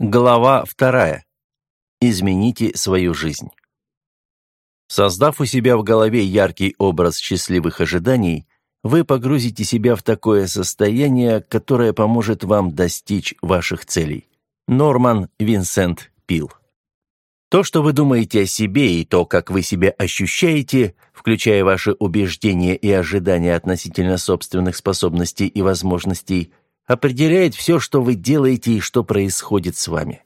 Глава вторая. Измените свою жизнь. Создав у себя в голове яркий образ счастливых ожиданий, вы погрузите себя в такое состояние, которое поможет вам достичь ваших целей. Норман Винсент Пил. То, что вы думаете о себе и то, как вы себя ощущаете, включая ваши убеждения и ожидания относительно собственных способностей и возможностей – определяет все, что вы делаете и что происходит с вами.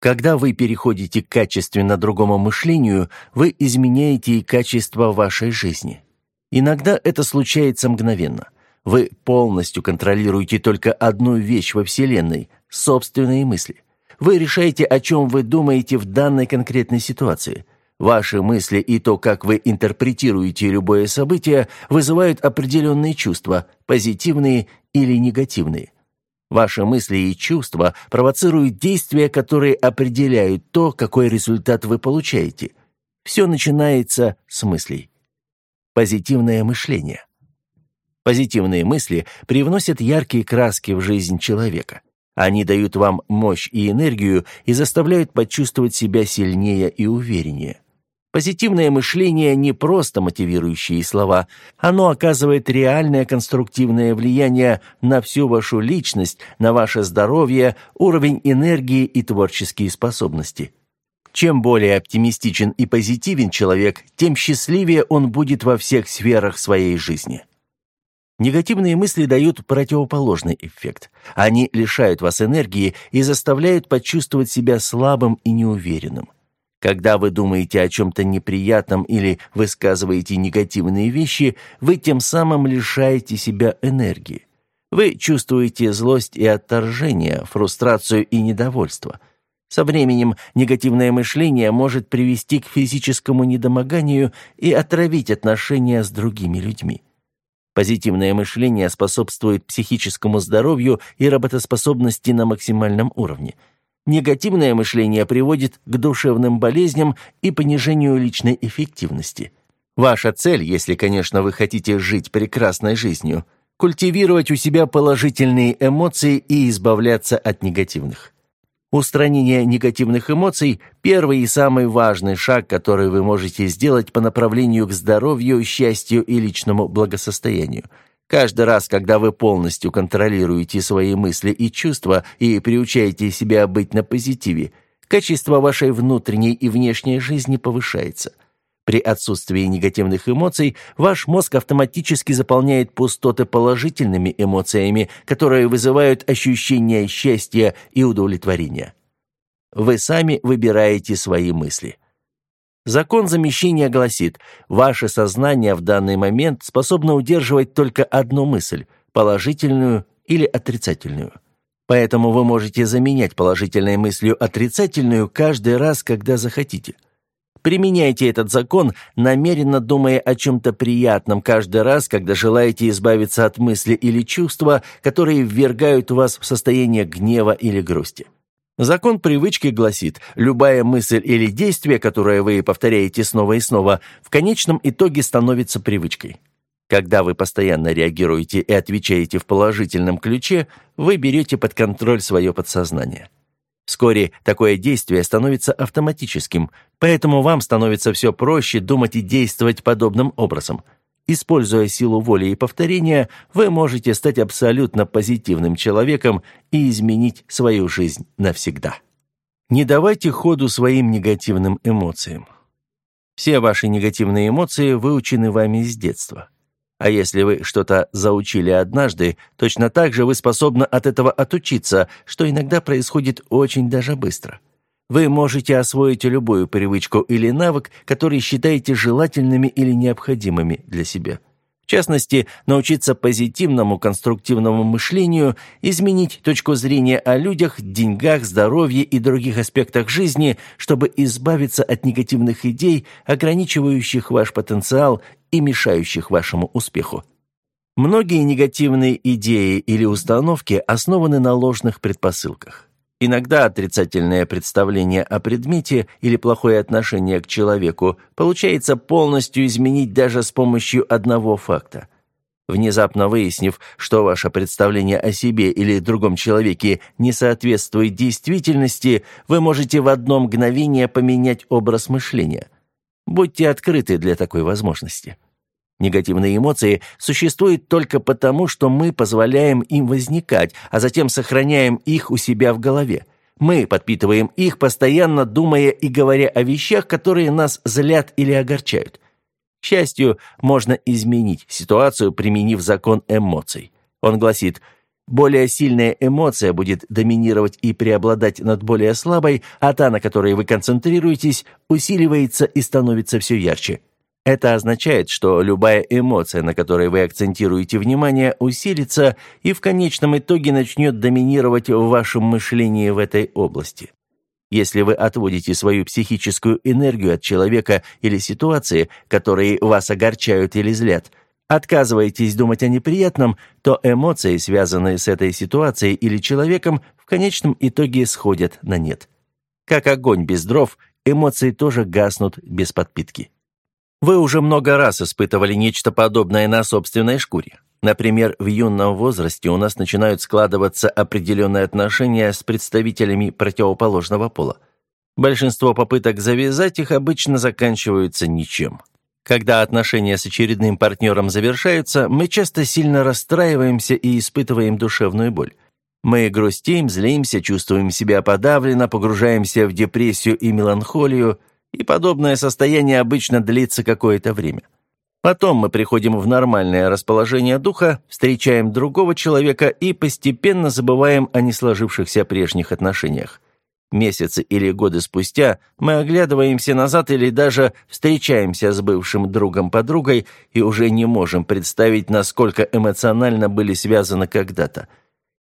Когда вы переходите к качественно другому мышлению, вы изменяете и качество вашей жизни. Иногда это случается мгновенно. Вы полностью контролируете только одну вещь во Вселенной – собственные мысли. Вы решаете, о чем вы думаете в данной конкретной ситуации. Ваши мысли и то, как вы интерпретируете любое событие, вызывают определенные чувства, позитивные или негативные. Ваши мысли и чувства провоцируют действия, которые определяют то, какой результат вы получаете. Все начинается с мыслей. Позитивное мышление. Позитивные мысли привносят яркие краски в жизнь человека. Они дают вам мощь и энергию и заставляют почувствовать себя сильнее и увереннее. Позитивное мышление не просто мотивирующие слова, оно оказывает реальное конструктивное влияние на всю вашу личность, на ваше здоровье, уровень энергии и творческие способности. Чем более оптимистичен и позитивен человек, тем счастливее он будет во всех сферах своей жизни. Негативные мысли дают противоположный эффект. Они лишают вас энергии и заставляют почувствовать себя слабым и неуверенным. Когда вы думаете о чем-то неприятном или высказываете негативные вещи, вы тем самым лишаете себя энергии. Вы чувствуете злость и отторжение, фрустрацию и недовольство. Со временем негативное мышление может привести к физическому недомоганию и отравить отношения с другими людьми. Позитивное мышление способствует психическому здоровью и работоспособности на максимальном уровне – Негативное мышление приводит к душевным болезням и понижению личной эффективности. Ваша цель, если, конечно, вы хотите жить прекрасной жизнью, культивировать у себя положительные эмоции и избавляться от негативных. Устранение негативных эмоций – первый и самый важный шаг, который вы можете сделать по направлению к здоровью, счастью и личному благосостоянию – Каждый раз, когда вы полностью контролируете свои мысли и чувства и приучаете себя быть на позитиве, качество вашей внутренней и внешней жизни повышается. При отсутствии негативных эмоций ваш мозг автоматически заполняет пустоты положительными эмоциями, которые вызывают ощущение счастья и удовлетворения. Вы сами выбираете свои мысли. Закон замещения гласит, ваше сознание в данный момент способно удерживать только одну мысль – положительную или отрицательную. Поэтому вы можете заменять положительной мыслью отрицательную каждый раз, когда захотите. Применяйте этот закон, намеренно думая о чем-то приятном каждый раз, когда желаете избавиться от мысли или чувства, которые ввергают вас в состояние гнева или грусти. Закон привычки гласит, любая мысль или действие, которое вы повторяете снова и снова, в конечном итоге становится привычкой. Когда вы постоянно реагируете и отвечаете в положительном ключе, вы берете под контроль свое подсознание. Вскоре такое действие становится автоматическим, поэтому вам становится все проще думать и действовать подобным образом – Используя силу воли и повторения, вы можете стать абсолютно позитивным человеком и изменить свою жизнь навсегда. Не давайте ходу своим негативным эмоциям. Все ваши негативные эмоции выучены вами с детства. А если вы что-то заучили однажды, точно так же вы способны от этого отучиться, что иногда происходит очень даже быстро. Вы можете освоить любую привычку или навык, который считаете желательными или необходимыми для себя. В частности, научиться позитивному конструктивному мышлению, изменить точку зрения о людях, деньгах, здоровье и других аспектах жизни, чтобы избавиться от негативных идей, ограничивающих ваш потенциал и мешающих вашему успеху. Многие негативные идеи или установки основаны на ложных предпосылках. Иногда отрицательное представление о предмете или плохое отношение к человеку получается полностью изменить даже с помощью одного факта. Внезапно выяснив, что ваше представление о себе или другом человеке не соответствует действительности, вы можете в одно мгновение поменять образ мышления. Будьте открыты для такой возможности. Негативные эмоции существуют только потому, что мы позволяем им возникать, а затем сохраняем их у себя в голове. Мы подпитываем их, постоянно думая и говоря о вещах, которые нас злят или огорчают. К счастью, можно изменить ситуацию, применив закон эмоций. Он гласит, более сильная эмоция будет доминировать и преобладать над более слабой, а та, на которой вы концентрируетесь, усиливается и становится все ярче. Это означает, что любая эмоция, на которой вы акцентируете внимание, усилится и в конечном итоге начнет доминировать в вашем мышлении в этой области. Если вы отводите свою психическую энергию от человека или ситуации, которые вас огорчают или злят, отказываетесь думать о неприятном, то эмоции, связанные с этой ситуацией или человеком, в конечном итоге сходят на нет. Как огонь без дров, эмоции тоже гаснут без подпитки. Вы уже много раз испытывали нечто подобное на собственной шкуре. Например, в юном возрасте у нас начинают складываться определенные отношения с представителями противоположного пола. Большинство попыток завязать их обычно заканчиваются ничем. Когда отношения с очередным партнером завершаются, мы часто сильно расстраиваемся и испытываем душевную боль. Мы грустим, злимся, чувствуем себя подавленно, погружаемся в депрессию и меланхолию – и подобное состояние обычно длится какое-то время. Потом мы приходим в нормальное расположение духа, встречаем другого человека и постепенно забываем о несложившихся прежних отношениях. Месяцы или годы спустя мы оглядываемся назад или даже встречаемся с бывшим другом-подругой и уже не можем представить, насколько эмоционально были связаны когда-то.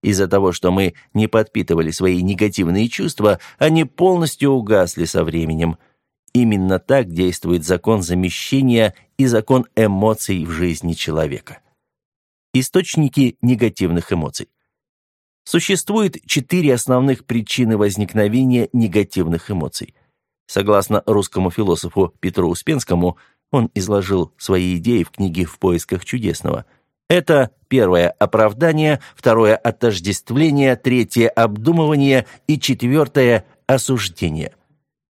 Из-за того, что мы не подпитывали свои негативные чувства, они полностью угасли со временем – Именно так действует закон замещения и закон эмоций в жизни человека. Источники негативных эмоций. Существует четыре основных причины возникновения негативных эмоций. Согласно русскому философу Петру Успенскому, он изложил свои идеи в книге «В поисках чудесного». Это первое – оправдание, второе – отождествление, третье – обдумывание и четвертое – осуждение.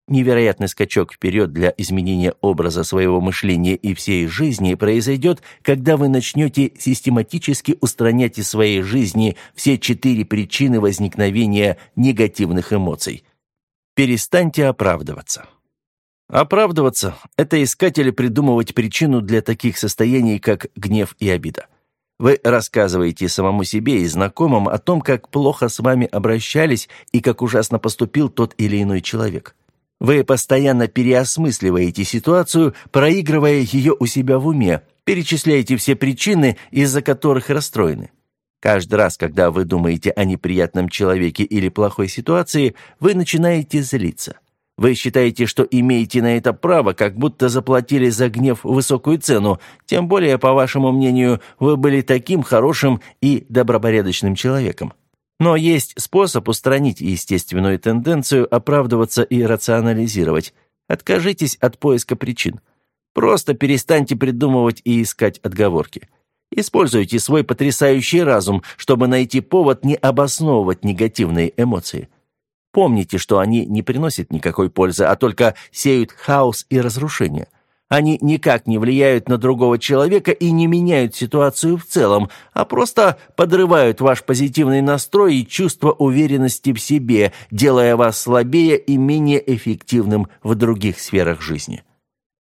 Невероятный скачок вперед для изменения образа своего мышления и всей жизни произойдет, когда вы начнете систематически устранять из своей жизни все четыре причины возникновения негативных эмоций. Перестаньте оправдываться. Оправдываться – это искать или придумывать причину для таких состояний, как гнев и обида. Вы рассказываете самому себе и знакомым о том, как плохо с вами обращались и как ужасно поступил тот или иной человек. Вы постоянно переосмысливаете ситуацию, проигрывая ее у себя в уме, перечисляете все причины, из-за которых расстроены. Каждый раз, когда вы думаете о неприятном человеке или плохой ситуации, вы начинаете злиться. Вы считаете, что имеете на это право, как будто заплатили за гнев высокую цену, тем более, по вашему мнению, вы были таким хорошим и добропорядочным человеком. Но есть способ устранить естественную тенденцию оправдываться и рационализировать. Откажитесь от поиска причин. Просто перестаньте придумывать и искать отговорки. Используйте свой потрясающий разум, чтобы найти повод не обосновывать негативные эмоции. Помните, что они не приносят никакой пользы, а только сеют хаос и разрушение – они никак не влияют на другого человека и не меняют ситуацию в целом, а просто подрывают ваш позитивный настрой и чувство уверенности в себе, делая вас слабее и менее эффективным в других сферах жизни.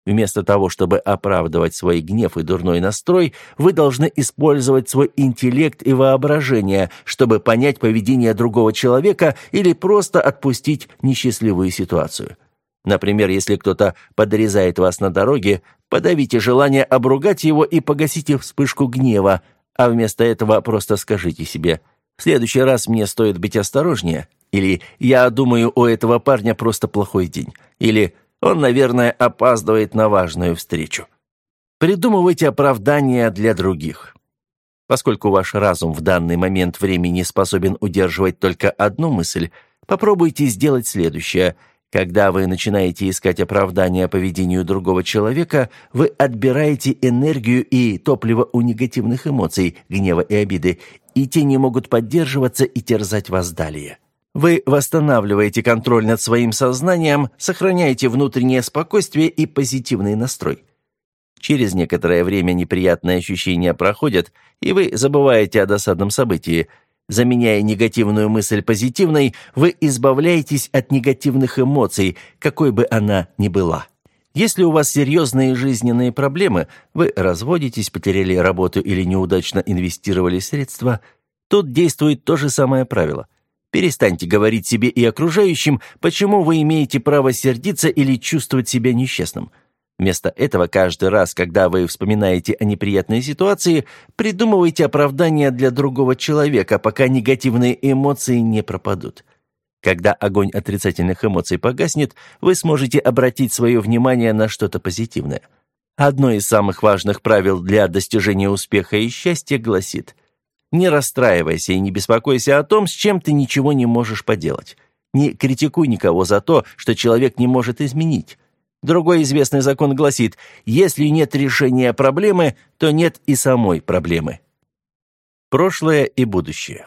Вместо того, чтобы оправдывать свой гнев и дурной настрой, вы должны использовать свой интеллект и воображение, чтобы понять поведение другого человека или просто отпустить несчастливую ситуацию. Например, если кто-то подрезает вас на дороге, подавите желание обругать его и погасите вспышку гнева, а вместо этого просто скажите себе «В следующий раз мне стоит быть осторожнее» или «Я думаю, у этого парня просто плохой день» или «Он, наверное, опаздывает на важную встречу». Придумывайте оправдания для других. Поскольку ваш разум в данный момент времени способен удерживать только одну мысль, попробуйте сделать следующее – Когда вы начинаете искать оправдание поведению другого человека, вы отбираете энергию и топливо у негативных эмоций, гнева и обиды, и те не могут поддерживаться и терзать вас далее. Вы восстанавливаете контроль над своим сознанием, сохраняете внутреннее спокойствие и позитивный настрой. Через некоторое время неприятные ощущения проходят, и вы забываете о досадном событии – Заменяя негативную мысль позитивной, вы избавляетесь от негативных эмоций, какой бы она ни была. Если у вас серьезные жизненные проблемы, вы разводитесь, потеряли работу или неудачно инвестировали средства, тут действует то же самое правило. Перестаньте говорить себе и окружающим, почему вы имеете право сердиться или чувствовать себя несчастным – Вместо этого каждый раз, когда вы вспоминаете о неприятной ситуации, придумывайте оправдания для другого человека, пока негативные эмоции не пропадут. Когда огонь отрицательных эмоций погаснет, вы сможете обратить свое внимание на что-то позитивное. Одно из самых важных правил для достижения успеха и счастья гласит «Не расстраивайся и не беспокойся о том, с чем ты ничего не можешь поделать. Не критикуй никого за то, что человек не может изменить». Другой известный закон гласит, если нет решения проблемы, то нет и самой проблемы. Прошлое и будущее.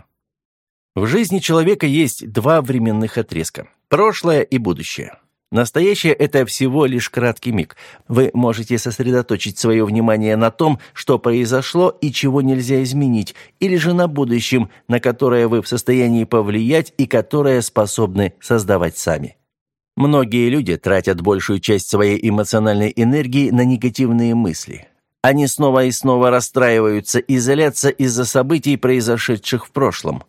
В жизни человека есть два временных отрезка – прошлое и будущее. Настоящее – это всего лишь краткий миг. Вы можете сосредоточить свое внимание на том, что произошло и чего нельзя изменить, или же на будущем, на которое вы в состоянии повлиять и которое способны создавать сами. Многие люди тратят большую часть своей эмоциональной энергии на негативные мысли. Они снова и снова расстраиваются и злятся из-за событий, произошедших в прошлом.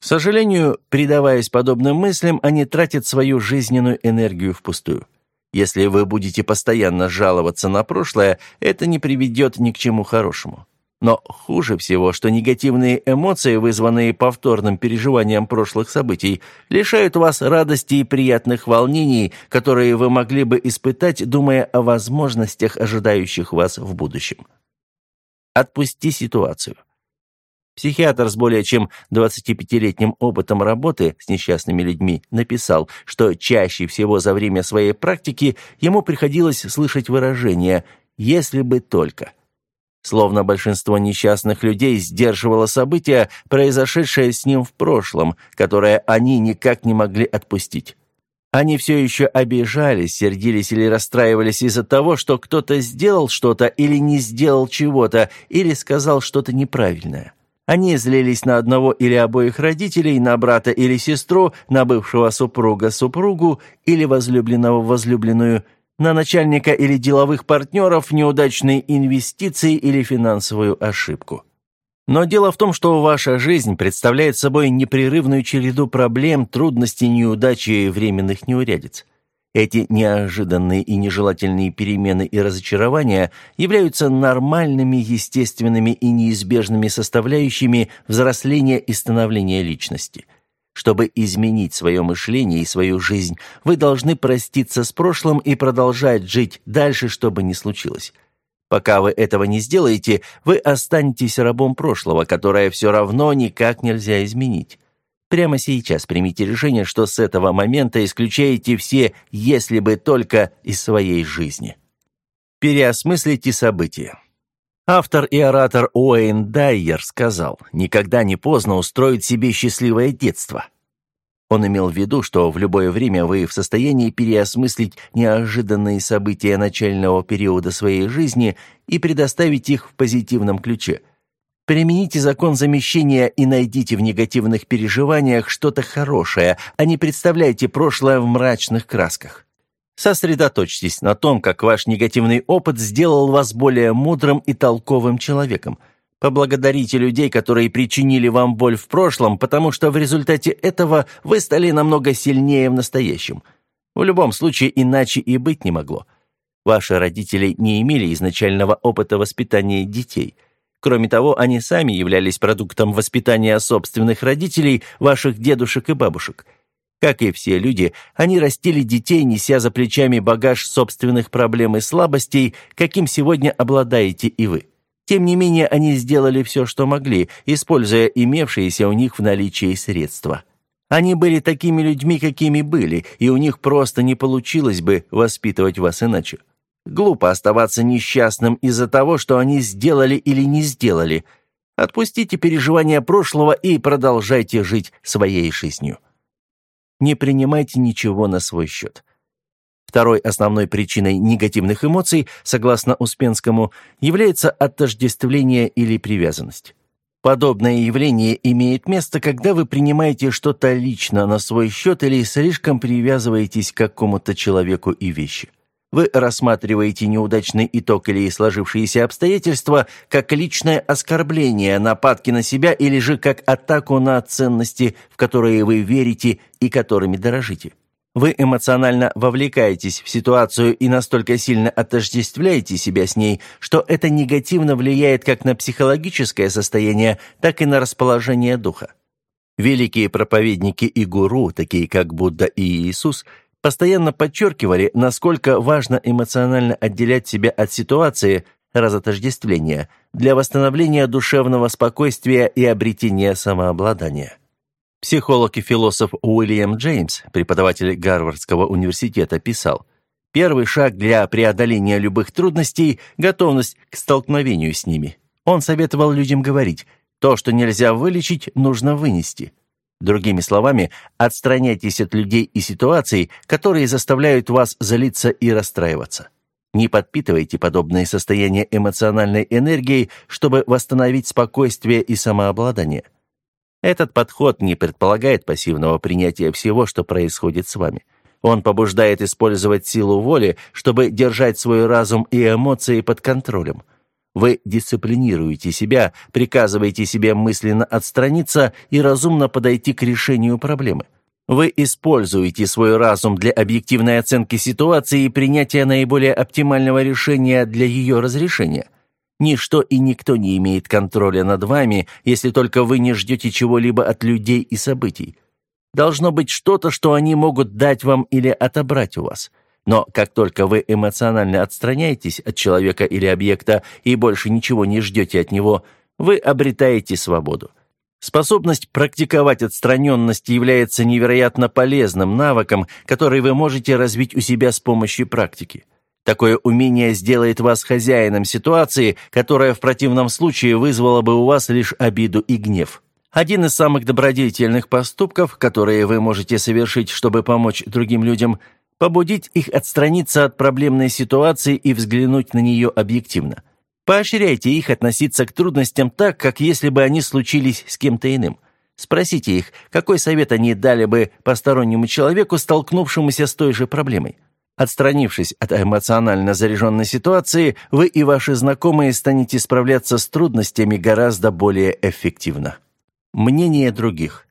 К сожалению, предаваясь подобным мыслям, они тратят свою жизненную энергию впустую. Если вы будете постоянно жаловаться на прошлое, это не приведет ни к чему хорошему. Но хуже всего, что негативные эмоции, вызванные повторным переживанием прошлых событий, лишают вас радости и приятных волнений, которые вы могли бы испытать, думая о возможностях, ожидающих вас в будущем. Отпусти ситуацию. Психиатр с более чем 25-летним опытом работы с несчастными людьми написал, что чаще всего за время своей практики ему приходилось слышать выражение «если бы только». Словно большинство несчастных людей сдерживало события, произошедшее с ним в прошлом, которое они никак не могли отпустить. Они все еще обижались, сердились или расстраивались из-за того, что кто-то сделал что-то или не сделал чего-то, или сказал что-то неправильное. Они злились на одного или обоих родителей, на брата или сестру, на бывшего супруга супругу или возлюбленного возлюбленную, на начальника или деловых партнеров, неудачные инвестиции или финансовую ошибку. Но дело в том, что ваша жизнь представляет собой непрерывную череду проблем, трудностей, неудачи и временных неурядиц. Эти неожиданные и нежелательные перемены и разочарования являются нормальными, естественными и неизбежными составляющими взросления и становления личности – чтобы изменить свое мышление и свою жизнь, вы должны проститься с прошлым и продолжать жить дальше, что бы ни случилось. Пока вы этого не сделаете, вы останетесь рабом прошлого, которое все равно никак нельзя изменить. Прямо сейчас примите решение, что с этого момента исключаете все «если бы только» из своей жизни. Переосмыслите события. Автор и оратор Уэйн Дайер сказал, «Никогда не поздно устроить себе счастливое детство». Он имел в виду, что в любое время вы в состоянии переосмыслить неожиданные события начального периода своей жизни и предоставить их в позитивном ключе. Примените закон замещения и найдите в негативных переживаниях что-то хорошее, а не представляйте прошлое в мрачных красках. Сосредоточьтесь на том, как ваш негативный опыт сделал вас более мудрым и толковым человеком. Поблагодарите людей, которые причинили вам боль в прошлом, потому что в результате этого вы стали намного сильнее в настоящем. В любом случае, иначе и быть не могло. Ваши родители не имели изначального опыта воспитания детей. Кроме того, они сами являлись продуктом воспитания собственных родителей, ваших дедушек и бабушек – как и все люди, они растили детей, неся за плечами багаж собственных проблем и слабостей, каким сегодня обладаете и вы. Тем не менее, они сделали все, что могли, используя имевшиеся у них в наличии средства. Они были такими людьми, какими были, и у них просто не получилось бы воспитывать вас иначе. Глупо оставаться несчастным из-за того, что они сделали или не сделали. Отпустите переживания прошлого и продолжайте жить своей жизнью. Не принимайте ничего на свой счет. Второй основной причиной негативных эмоций, согласно Успенскому, является отождествление или привязанность. Подобное явление имеет место, когда вы принимаете что-то лично на свой счет или слишком привязываетесь к какому-то человеку и вещи. Вы рассматриваете неудачный итог или сложившиеся обстоятельства как личное оскорбление, нападки на себя или же как атаку на ценности, в которые вы верите и которыми дорожите. Вы эмоционально вовлекаетесь в ситуацию и настолько сильно отождествляете себя с ней, что это негативно влияет как на психологическое состояние, так и на расположение духа. Великие проповедники и гуру, такие как Будда и Иисус – постоянно подчеркивали, насколько важно эмоционально отделять себя от ситуации разотождествления для восстановления душевного спокойствия и обретения самообладания. Психолог и философ Уильям Джеймс, преподаватель Гарвардского университета, писал, «Первый шаг для преодоления любых трудностей – готовность к столкновению с ними». Он советовал людям говорить, «То, что нельзя вылечить, нужно вынести». Другими словами, отстраняйтесь от людей и ситуаций, которые заставляют вас залиться и расстраиваться. Не подпитывайте подобные состояния эмоциональной энергией, чтобы восстановить спокойствие и самообладание. Этот подход не предполагает пассивного принятия всего, что происходит с вами. Он побуждает использовать силу воли, чтобы держать свой разум и эмоции под контролем – вы дисциплинируете себя, приказываете себе мысленно отстраниться и разумно подойти к решению проблемы. Вы используете свой разум для объективной оценки ситуации и принятия наиболее оптимального решения для ее разрешения. Ничто и никто не имеет контроля над вами, если только вы не ждете чего-либо от людей и событий. Должно быть что-то, что они могут дать вам или отобрать у вас – но как только вы эмоционально отстраняетесь от человека или объекта и больше ничего не ждете от него, вы обретаете свободу. Способность практиковать отстраненность является невероятно полезным навыком, который вы можете развить у себя с помощью практики. Такое умение сделает вас хозяином ситуации, которая в противном случае вызвала бы у вас лишь обиду и гнев. Один из самых добродетельных поступков, которые вы можете совершить, чтобы помочь другим людям – побудить их отстраниться от проблемной ситуации и взглянуть на нее объективно. Поощряйте их относиться к трудностям так, как если бы они случились с кем-то иным. Спросите их, какой совет они дали бы постороннему человеку, столкнувшемуся с той же проблемой. Отстранившись от эмоционально заряженной ситуации, вы и ваши знакомые станете справляться с трудностями гораздо более эффективно. Мнение других.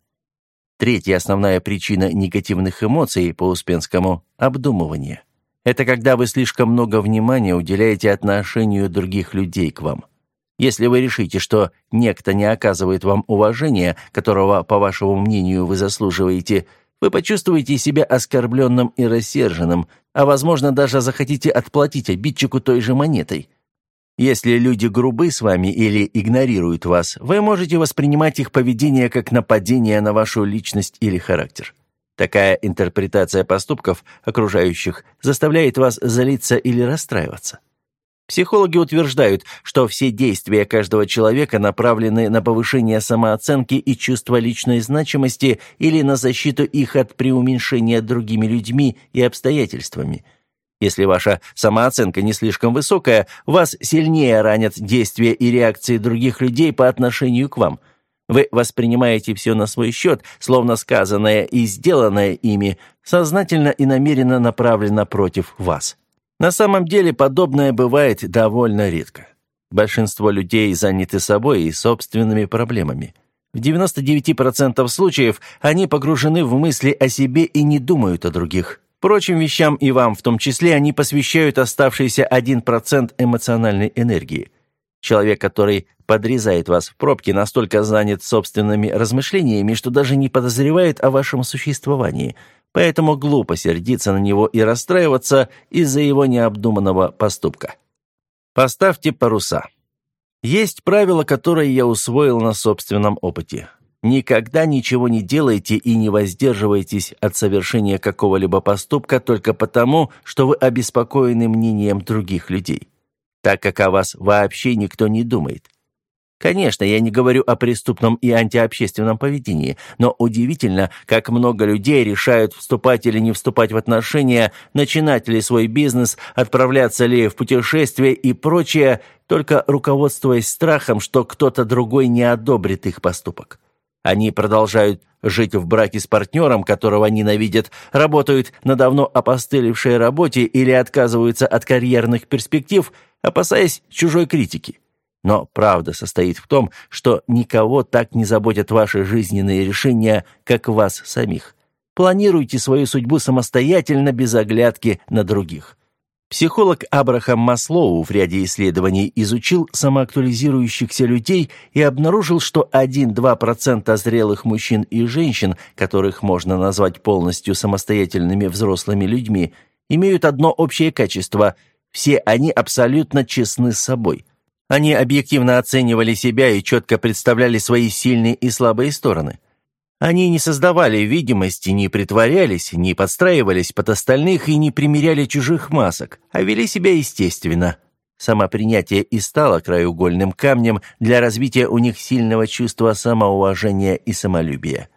Третья основная причина негативных эмоций по Успенскому – обдумывание. Это когда вы слишком много внимания уделяете отношению других людей к вам. Если вы решите, что некто не оказывает вам уважения, которого, по вашему мнению, вы заслуживаете, вы почувствуете себя оскорбленным и рассерженным, а, возможно, даже захотите отплатить обидчику той же монетой. Если люди грубы с вами или игнорируют вас, вы можете воспринимать их поведение как нападение на вашу личность или характер. Такая интерпретация поступков окружающих заставляет вас злиться или расстраиваться. Психологи утверждают, что все действия каждого человека направлены на повышение самооценки и чувства личной значимости или на защиту их от преуменьшения другими людьми и обстоятельствами – если ваша самооценка не слишком высокая, вас сильнее ранят действия и реакции других людей по отношению к вам. Вы воспринимаете все на свой счет, словно сказанное и сделанное ими сознательно и намеренно направлено против вас. На самом деле подобное бывает довольно редко. Большинство людей заняты собой и собственными проблемами. В 99% случаев они погружены в мысли о себе и не думают о других. Прочим вещам и вам в том числе они посвящают оставшийся 1% эмоциональной энергии. Человек, который подрезает вас в пробке, настолько занят собственными размышлениями, что даже не подозревает о вашем существовании, поэтому глупо сердиться на него и расстраиваться из-за его необдуманного поступка. Поставьте паруса. Есть правило, которое я усвоил на собственном опыте. Никогда ничего не делайте и не воздерживайтесь от совершения какого-либо поступка только потому, что вы обеспокоены мнением других людей, так как о вас вообще никто не думает. Конечно, я не говорю о преступном и антиобщественном поведении, но удивительно, как много людей решают вступать или не вступать в отношения, начинать ли свой бизнес, отправляться ли в путешествие и прочее, только руководствуясь страхом, что кто-то другой не одобрит их поступок. Они продолжают жить в браке с партнером, которого ненавидят, работают на давно опостылевшей работе или отказываются от карьерных перспектив, опасаясь чужой критики. Но правда состоит в том, что никого так не заботят ваши жизненные решения, как вас самих. Планируйте свою судьбу самостоятельно, без оглядки на других. Психолог Абрахам Маслоу в ряде исследований изучил самоактуализирующихся людей и обнаружил, что 1-2% зрелых мужчин и женщин, которых можно назвать полностью самостоятельными взрослыми людьми, имеют одно общее качество – все они абсолютно честны с собой – они объективно оценивали себя и четко представляли свои сильные и слабые стороны. Они не создавали видимости, не притворялись, не подстраивались под остальных и не примеряли чужих масок, а вели себя естественно. Самопринятие и стало краеугольным камнем для развития у них сильного чувства самоуважения и самолюбия.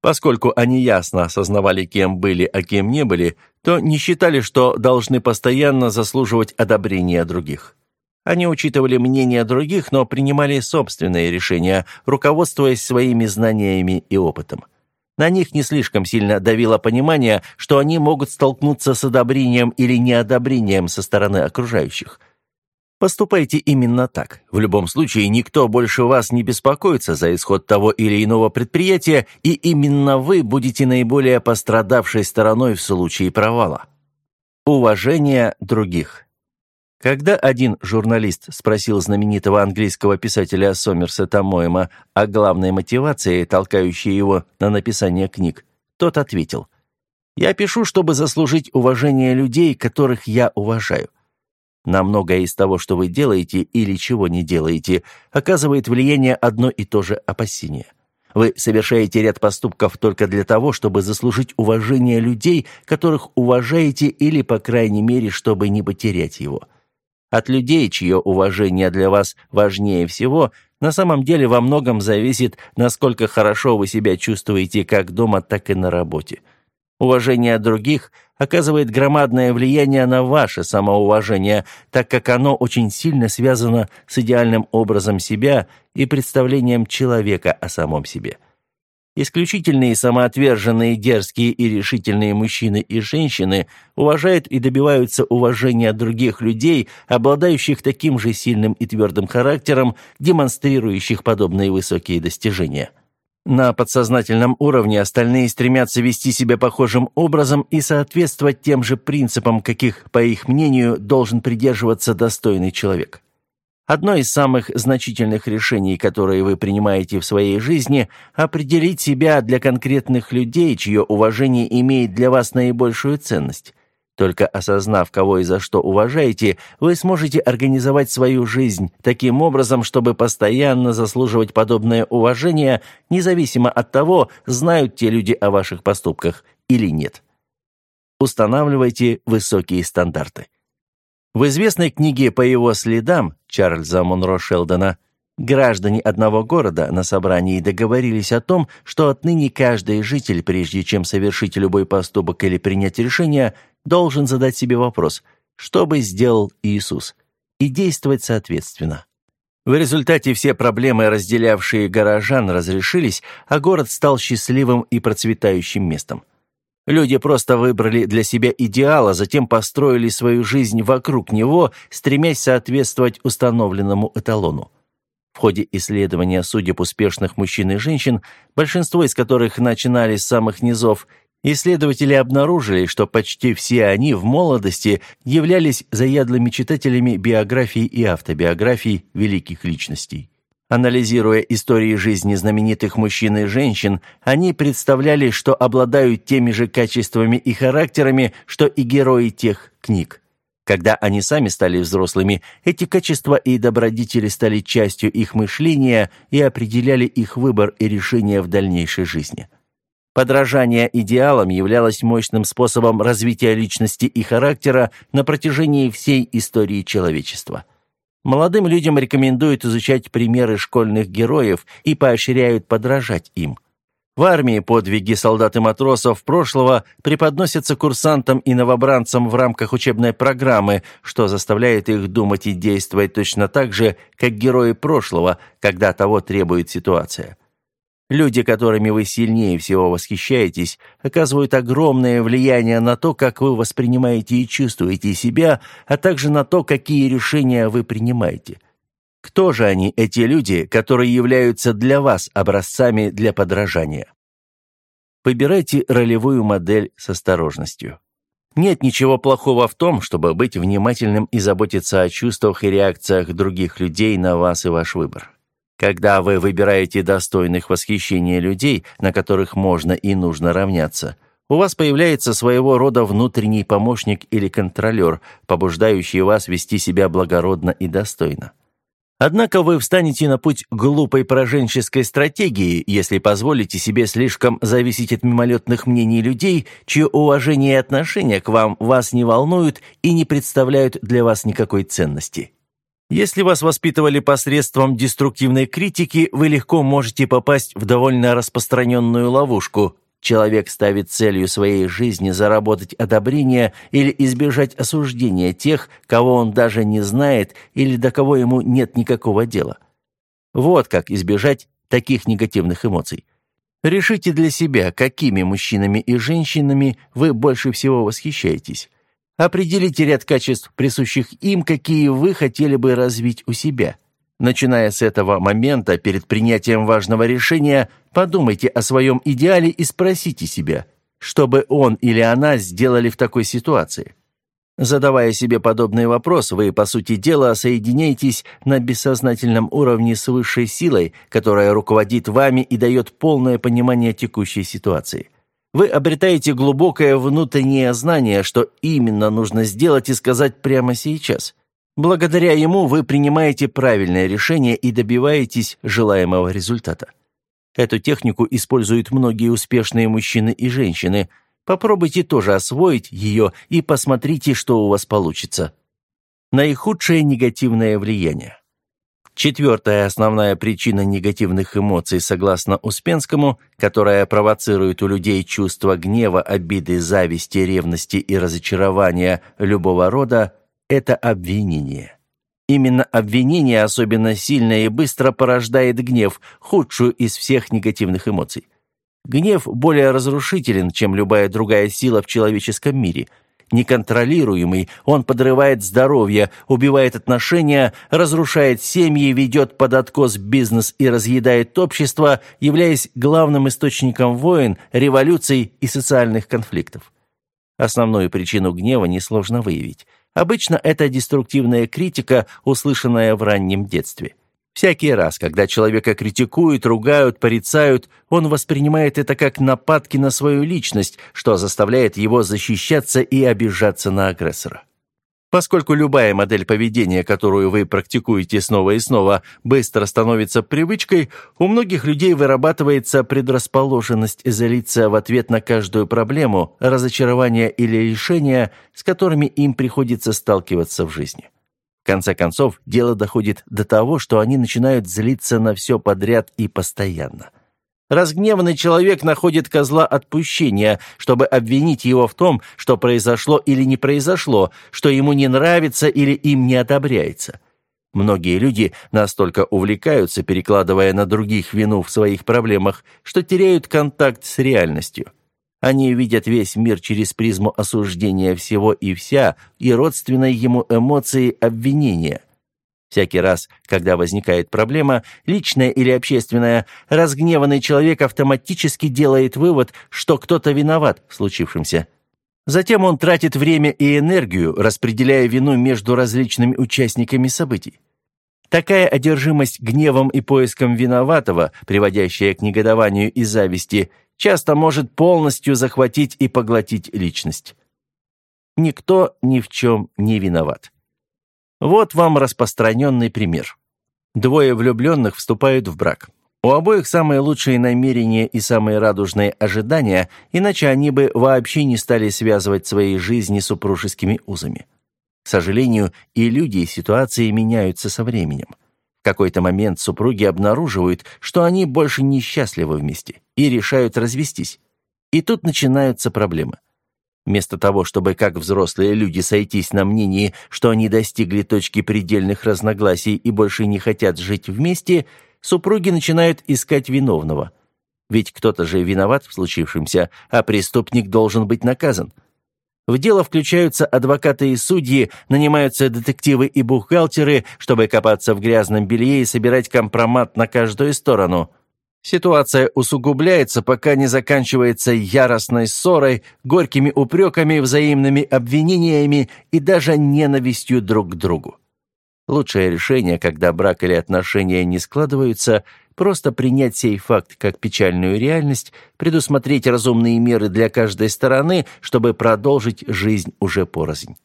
Поскольку они ясно осознавали, кем были, а кем не были, то не считали, что должны постоянно заслуживать одобрения других. Они учитывали мнение других, но принимали собственные решения, руководствуясь своими знаниями и опытом. На них не слишком сильно давило понимание, что они могут столкнуться с одобрением или неодобрением со стороны окружающих. Поступайте именно так. В любом случае, никто больше вас не беспокоится за исход того или иного предприятия, и именно вы будете наиболее пострадавшей стороной в случае провала. Уважение других. Когда один журналист спросил знаменитого английского писателя Сомерсета Моэма о главной мотивации, толкающей его на написание книг, тот ответил, «Я пишу, чтобы заслужить уважение людей, которых я уважаю. На многое из того, что вы делаете или чего не делаете, оказывает влияние одно и то же опасение. Вы совершаете ряд поступков только для того, чтобы заслужить уважение людей, которых уважаете или, по крайней мере, чтобы не потерять его». От людей, чье уважение для вас важнее всего, на самом деле во многом зависит, насколько хорошо вы себя чувствуете как дома, так и на работе. Уважение других оказывает громадное влияние на ваше самоуважение, так как оно очень сильно связано с идеальным образом себя и представлением человека о самом себе. Исключительные самоотверженные, дерзкие и решительные мужчины и женщины уважают и добиваются уважения других людей, обладающих таким же сильным и твердым характером, демонстрирующих подобные высокие достижения. На подсознательном уровне остальные стремятся вести себя похожим образом и соответствовать тем же принципам, каких, по их мнению, должен придерживаться достойный человек. Одно из самых значительных решений, которые вы принимаете в своей жизни, определить себя для конкретных людей, чье уважение имеет для вас наибольшую ценность. Только осознав, кого и за что уважаете, вы сможете организовать свою жизнь таким образом, чтобы постоянно заслуживать подобное уважение, независимо от того, знают те люди о ваших поступках или нет. Устанавливайте высокие стандарты. В известной книге «По его следам» Чарльза Монро Шелдона граждане одного города на собрании договорились о том, что отныне каждый житель, прежде чем совершить любой поступок или принять решение, должен задать себе вопрос «Что бы сделал Иисус?» и действовать соответственно. В результате все проблемы, разделявшие горожан, разрешились, а город стал счастливым и процветающим местом. Люди просто выбрали для себя идеал, а затем построили свою жизнь вокруг него, стремясь соответствовать установленному эталону. В ходе исследования судеб успешных мужчин и женщин, большинство из которых начинали с самых низов, исследователи обнаружили, что почти все они в молодости являлись заядлыми читателями биографий и автобиографий великих личностей. Анализируя истории жизни знаменитых мужчин и женщин, они представляли, что обладают теми же качествами и характерами, что и герои тех книг. Когда они сами стали взрослыми, эти качества и добродетели стали частью их мышления и определяли их выбор и решения в дальнейшей жизни. Подражание идеалам являлось мощным способом развития личности и характера на протяжении всей истории человечества. Молодым людям рекомендуют изучать примеры школьных героев и поощряют подражать им. В армии подвиги солдат и матросов прошлого преподносятся курсантам и новобранцам в рамках учебной программы, что заставляет их думать и действовать точно так же, как герои прошлого, когда того требует ситуация. Люди, которыми вы сильнее всего восхищаетесь, оказывают огромное влияние на то, как вы воспринимаете и чувствуете себя, а также на то, какие решения вы принимаете. Кто же они, эти люди, которые являются для вас образцами для подражания? Выбирайте ролевую модель с осторожностью. Нет ничего плохого в том, чтобы быть внимательным и заботиться о чувствах и реакциях других людей на вас и ваш выбор. Когда вы выбираете достойных восхищения людей, на которых можно и нужно равняться, у вас появляется своего рода внутренний помощник или контролер, побуждающий вас вести себя благородно и достойно. Однако вы встанете на путь глупой пораженческой стратегии, если позволите себе слишком зависеть от мимолетных мнений людей, чье уважение и отношение к вам вас не волнуют и не представляют для вас никакой ценности. Если вас воспитывали посредством деструктивной критики, вы легко можете попасть в довольно распространенную ловушку, Человек ставит целью своей жизни заработать одобрение или избежать осуждения тех, кого он даже не знает или до кого ему нет никакого дела. Вот как избежать таких негативных эмоций. Решите для себя, какими мужчинами и женщинами вы больше всего восхищаетесь. Определите ряд качеств, присущих им, какие вы хотели бы развить у себя – Начиная с этого момента, перед принятием важного решения, подумайте о своем идеале и спросите себя, что бы он или она сделали в такой ситуации. Задавая себе подобный вопрос, вы, по сути дела, соединяетесь на бессознательном уровне с высшей силой, которая руководит вами и дает полное понимание текущей ситуации. Вы обретаете глубокое внутреннее знание, что именно нужно сделать и сказать прямо сейчас – Благодаря ему вы принимаете правильное решение и добиваетесь желаемого результата. Эту технику используют многие успешные мужчины и женщины. Попробуйте тоже освоить ее и посмотрите, что у вас получится. Наихудшее негативное влияние. Четвертая основная причина негативных эмоций, согласно Успенскому, которая провоцирует у людей чувство гнева, обиды, зависти, ревности и разочарования любого рода, это обвинение. Именно обвинение особенно сильно и быстро порождает гнев, худшую из всех негативных эмоций. Гнев более разрушителен, чем любая другая сила в человеческом мире. Неконтролируемый, он подрывает здоровье, убивает отношения, разрушает семьи, ведет под откос бизнес и разъедает общество, являясь главным источником войн, революций и социальных конфликтов. Основную причину гнева несложно выявить – Обычно это деструктивная критика, услышанная в раннем детстве. Всякий раз, когда человека критикуют, ругают, порицают, он воспринимает это как нападки на свою личность, что заставляет его защищаться и обижаться на агрессора. Поскольку любая модель поведения, которую вы практикуете снова и снова, быстро становится привычкой, у многих людей вырабатывается предрасположенность злиться в ответ на каждую проблему, разочарование или решение, с которыми им приходится сталкиваться в жизни. Конце концов, дело доходит до того, что они начинают злиться на все подряд и постоянно – Разгневанный человек находит козла отпущения, чтобы обвинить его в том, что произошло или не произошло, что ему не нравится или им не одобряется. Многие люди настолько увлекаются, перекладывая на других вину в своих проблемах, что теряют контакт с реальностью. Они видят весь мир через призму осуждения всего и вся и родственной ему эмоции обвинения – Всякий раз, когда возникает проблема, личная или общественная, разгневанный человек автоматически делает вывод, что кто-то виноват в случившемся. Затем он тратит время и энергию, распределяя вину между различными участниками событий. Такая одержимость гневом и поиском виноватого, приводящая к негодованию и зависти, часто может полностью захватить и поглотить личность. Никто ни в чем не виноват. Вот вам распространенный пример. Двое влюбленных вступают в брак. У обоих самые лучшие намерения и самые радужные ожидания, иначе они бы вообще не стали связывать свои жизни супружескими узами. К сожалению, и люди, и ситуации меняются со временем. Какой-то момент супруги обнаруживают, что они больше не счастливы вместе и решают развестись. И тут начинаются проблемы. Вместо того, чтобы как взрослые люди сойтись на мнении, что они достигли точки предельных разногласий и больше не хотят жить вместе, супруги начинают искать виновного. Ведь кто-то же виноват в случившемся, а преступник должен быть наказан. В дело включаются адвокаты и судьи, нанимаются детективы и бухгалтеры, чтобы копаться в грязном белье и собирать компромат на каждую сторону – Ситуация усугубляется, пока не заканчивается яростной ссорой, горькими упреками, взаимными обвинениями и даже ненавистью друг к другу. Лучшее решение, когда брак или отношения не складываются, просто принять сей факт как печальную реальность, предусмотреть разумные меры для каждой стороны, чтобы продолжить жизнь уже порознь.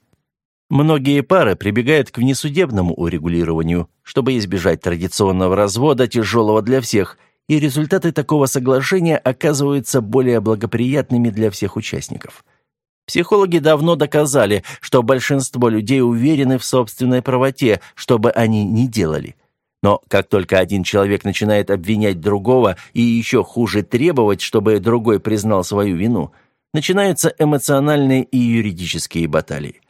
Многие пары прибегают к внесудебному урегулированию, чтобы избежать традиционного развода, тяжелого для всех – и результаты такого соглашения оказываются более благоприятными для всех участников. Психологи давно доказали, что большинство людей уверены в собственной правоте, что бы они ни делали. Но как только один человек начинает обвинять другого и еще хуже требовать, чтобы другой признал свою вину, начинаются эмоциональные и юридические баталии.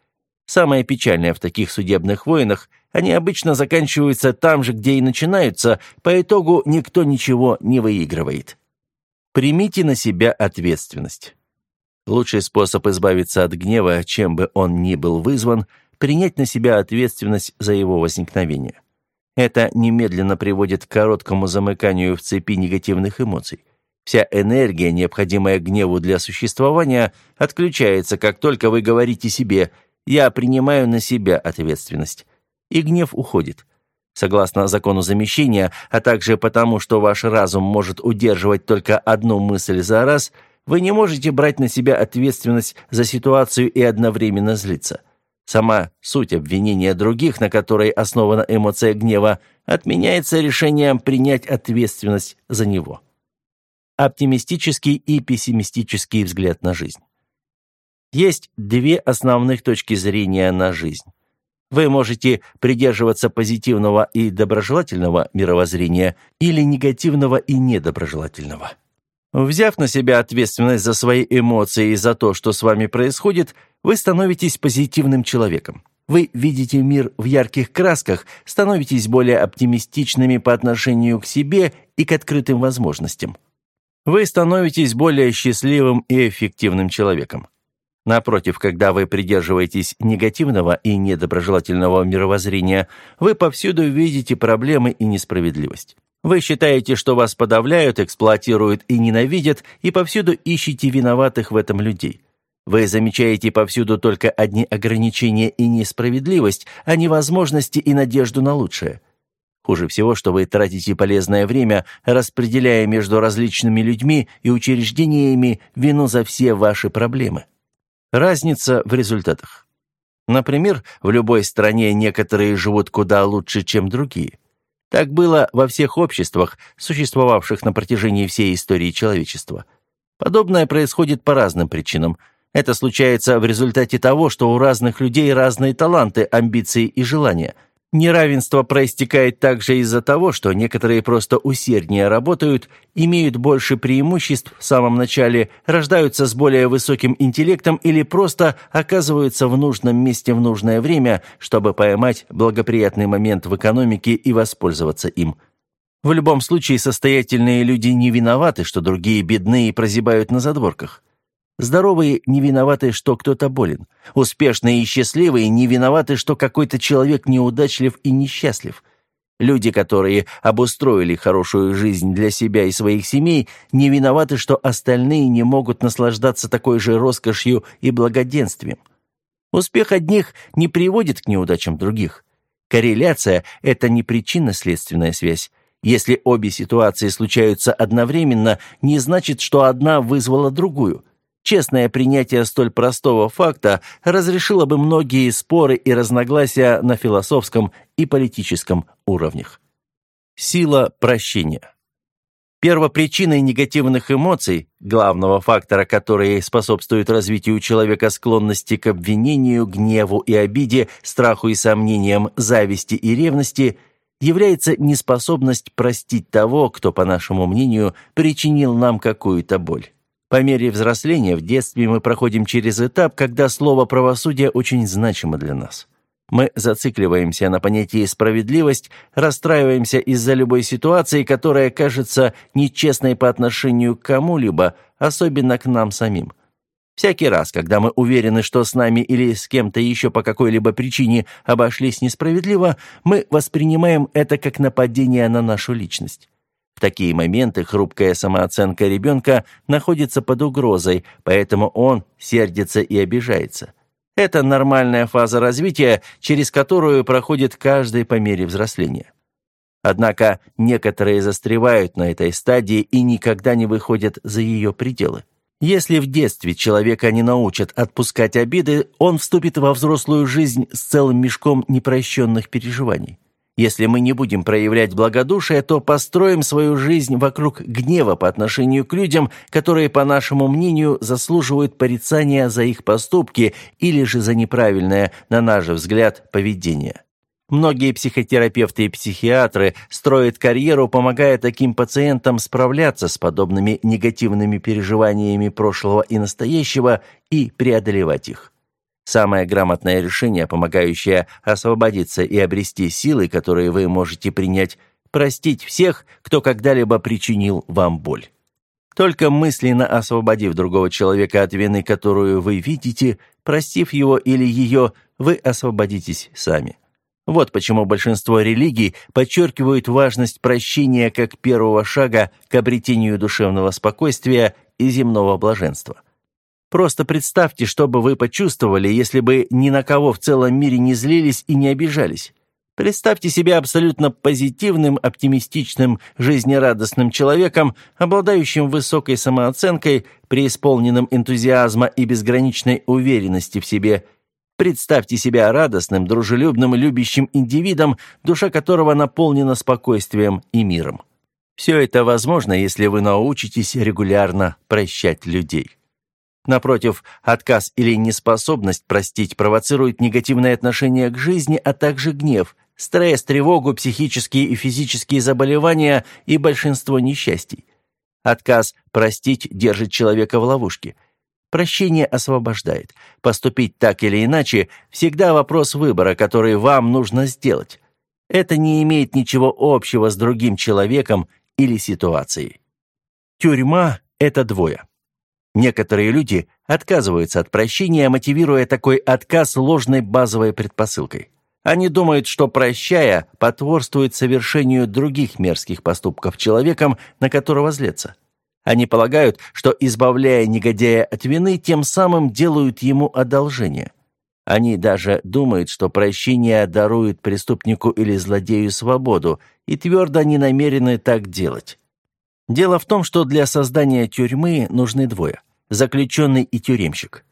Самое печальное в таких судебных войнах они обычно заканчиваются там же, где и начинаются, по итогу никто ничего не выигрывает. Примите на себя ответственность. Лучший способ избавиться от гнева, чем бы он ни был вызван, принять на себя ответственность за его возникновение. Это немедленно приводит к короткому замыканию в цепи негативных эмоций. Вся энергия, необходимая гневу для существования, отключается, как только вы говорите себе «я принимаю на себя ответственность» и гнев уходит. Согласно закону замещения, а также потому, что ваш разум может удерживать только одну мысль за раз, вы не можете брать на себя ответственность за ситуацию и одновременно злиться. Сама суть обвинения других, на которой основана эмоция гнева, отменяется решением принять ответственность за него. Оптимистический и пессимистический взгляд на жизнь. Есть две основных точки зрения на жизнь. Вы можете придерживаться позитивного и доброжелательного мировоззрения или негативного и недоброжелательного. Взяв на себя ответственность за свои эмоции и за то, что с вами происходит, вы становитесь позитивным человеком. Вы видите мир в ярких красках, становитесь более оптимистичными по отношению к себе и к открытым возможностям. Вы становитесь более счастливым и эффективным человеком. Напротив, когда вы придерживаетесь негативного и недоброжелательного мировоззрения, вы повсюду видите проблемы и несправедливость. Вы считаете, что вас подавляют, эксплуатируют и ненавидят, и повсюду ищете виноватых в этом людей. Вы замечаете повсюду только одни ограничения и несправедливость, а не возможности и надежду на лучшее. Хуже всего, что вы тратите полезное время, распределяя между различными людьми и учреждениями вину за все ваши проблемы. Разница в результатах. Например, в любой стране некоторые живут куда лучше, чем другие. Так было во всех обществах, существовавших на протяжении всей истории человечества. Подобное происходит по разным причинам. Это случается в результате того, что у разных людей разные таланты, амбиции и желания – Неравенство проистекает также из-за того, что некоторые просто усерднее работают, имеют больше преимуществ в самом начале, рождаются с более высоким интеллектом или просто оказываются в нужном месте в нужное время, чтобы поймать благоприятный момент в экономике и воспользоваться им. В любом случае состоятельные люди не виноваты, что другие бедные прозябают на задворках. Здоровые не виноваты, что кто-то болен. Успешные и счастливые не виноваты, что какой-то человек неудачлив и несчастлив. Люди, которые обустроили хорошую жизнь для себя и своих семей, не виноваты, что остальные не могут наслаждаться такой же роскошью и благоденствием. Успех одних не приводит к неудачам других. Корреляция – это не причинно-следственная связь. Если обе ситуации случаются одновременно, не значит, что одна вызвала другую – Честное принятие столь простого факта разрешило бы многие споры и разногласия на философском и политическом уровнях. Сила прощения. Первопричиной негативных эмоций, главного фактора, который способствует развитию человека склонности к обвинению, гневу и обиде, страху и сомнениям, зависти и ревности, является неспособность простить того, кто, по нашему мнению, причинил нам какую-то боль. По мере взросления в детстве мы проходим через этап, когда слово «правосудие» очень значимо для нас. Мы зацикливаемся на понятии «справедливость», расстраиваемся из-за любой ситуации, которая кажется нечестной по отношению к кому-либо, особенно к нам самим. Всякий раз, когда мы уверены, что с нами или с кем-то еще по какой-либо причине обошлись несправедливо, мы воспринимаем это как нападение на нашу личность. В такие моменты хрупкая самооценка ребенка находится под угрозой, поэтому он сердится и обижается. Это нормальная фаза развития, через которую проходит каждый по мере взросления. Однако некоторые застревают на этой стадии и никогда не выходят за ее пределы. Если в детстве человека не научат отпускать обиды, он вступит во взрослую жизнь с целым мешком непрощенных переживаний. Если мы не будем проявлять благодушие, то построим свою жизнь вокруг гнева по отношению к людям, которые, по нашему мнению, заслуживают порицания за их поступки или же за неправильное, на наш взгляд, поведение. Многие психотерапевты и психиатры строят карьеру, помогая таким пациентам справляться с подобными негативными переживаниями прошлого и настоящего и преодолевать их. Самое грамотное решение, помогающее освободиться и обрести силы, которые вы можете принять, простить всех, кто когда-либо причинил вам боль. Только мысленно освободив другого человека от вины, которую вы видите, простив его или ее, вы освободитесь сами. Вот почему большинство религий подчеркивают важность прощения как первого шага к обретению душевного спокойствия и земного блаженства. Просто представьте, что бы вы почувствовали, если бы ни на кого в целом мире не злились и не обижались. Представьте себя абсолютно позитивным, оптимистичным, жизнерадостным человеком, обладающим высокой самооценкой, преисполненным энтузиазма и безграничной уверенности в себе. Представьте себя радостным, дружелюбным, любящим индивидом, душа которого наполнена спокойствием и миром. Все это возможно, если вы научитесь регулярно прощать людей. Напротив, отказ или неспособность простить провоцирует негативное отношение к жизни, а также гнев, стресс, тревогу, психические и физические заболевания и большинство несчастий. Отказ простить держит человека в ловушке. Прощение освобождает. Поступить так или иначе – всегда вопрос выбора, который вам нужно сделать. Это не имеет ничего общего с другим человеком или ситуацией. Тюрьма – это двое. Некоторые люди отказываются от прощения, мотивируя такой отказ ложной базовой предпосылкой. Они думают, что прощая, потворствует совершению других мерзких поступков человеком, на которого злятся. Они полагают, что, избавляя негодяя от вины, тем самым делают ему одолжение. Они даже думают, что прощение дарует преступнику или злодею свободу, и твердо не намерены так делать. Дело в том, что для создания тюрьмы нужны двое – заключенный и тюремщик.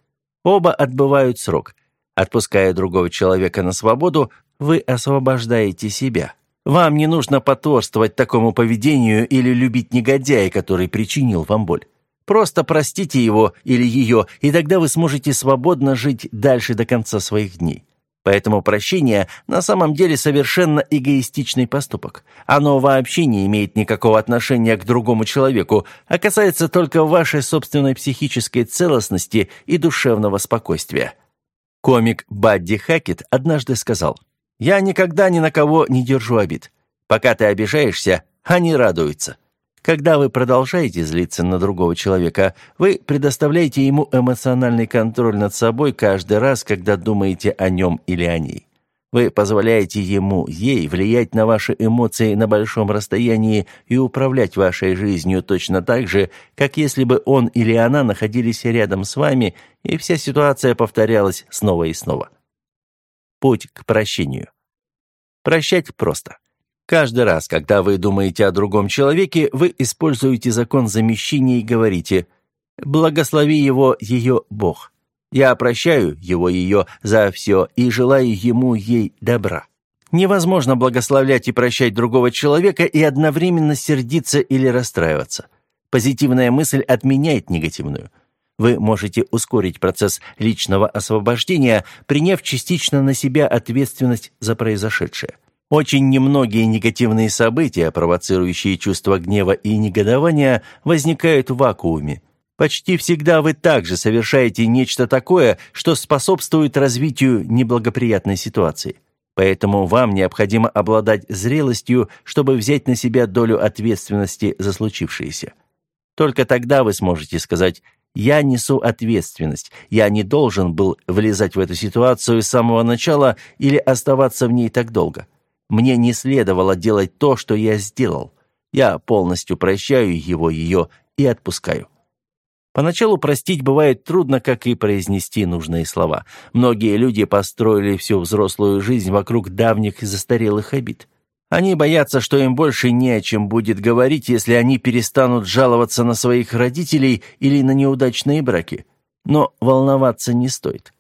Оба отбывают срок. Отпуская другого человека на свободу, вы освобождаете себя. Вам не нужно потворствовать такому поведению или любить негодяя, который причинил вам боль. Просто простите его или ее, и тогда вы сможете свободно жить дальше до конца своих дней. Поэтому прощение на самом деле совершенно эгоистичный поступок. Оно вообще не имеет никакого отношения к другому человеку, а касается только вашей собственной психической целостности и душевного спокойствия. Комик Бадди Хакет однажды сказал, «Я никогда ни на кого не держу обид. Пока ты обижаешься, они радуются». Когда вы продолжаете злиться на другого человека, вы предоставляете ему эмоциональный контроль над собой каждый раз, когда думаете о нем или о ней. Вы позволяете ему, ей, влиять на ваши эмоции на большом расстоянии и управлять вашей жизнью точно так же, как если бы он или она находились рядом с вами, и вся ситуация повторялась снова и снова. Путь к прощению. Прощать просто. Каждый раз, когда вы думаете о другом человеке, вы используете закон замещения и говорите Благослови его ее Бог. Я прощаю его ее за все и желаю ему ей добра. Невозможно благословлять и прощать другого человека и одновременно сердиться или расстраиваться. Позитивная мысль отменяет негативную. Вы можете ускорить процесс личного освобождения, приняв частично на себя ответственность за произошедшее. Очень немногие негативные события, провоцирующие чувство гнева и негодования, возникают в вакууме. Почти всегда вы также совершаете нечто такое, что способствует развитию неблагоприятной ситуации. Поэтому вам необходимо обладать зрелостью, чтобы взять на себя долю ответственности за случившееся. Только тогда вы сможете сказать «я несу ответственность, я не должен был влезать в эту ситуацию с самого начала или оставаться в ней так долго». Мне не следовало делать то, что я сделал. Я полностью прощаю его, ее и отпускаю. Поначалу простить бывает трудно, как и произнести нужные слова. Многие люди построили всю взрослую жизнь вокруг давних и застарелых обид. Они боятся, что им больше не о чем будет говорить, если они перестанут жаловаться на своих родителей или на неудачные браки. Но волноваться не стоит.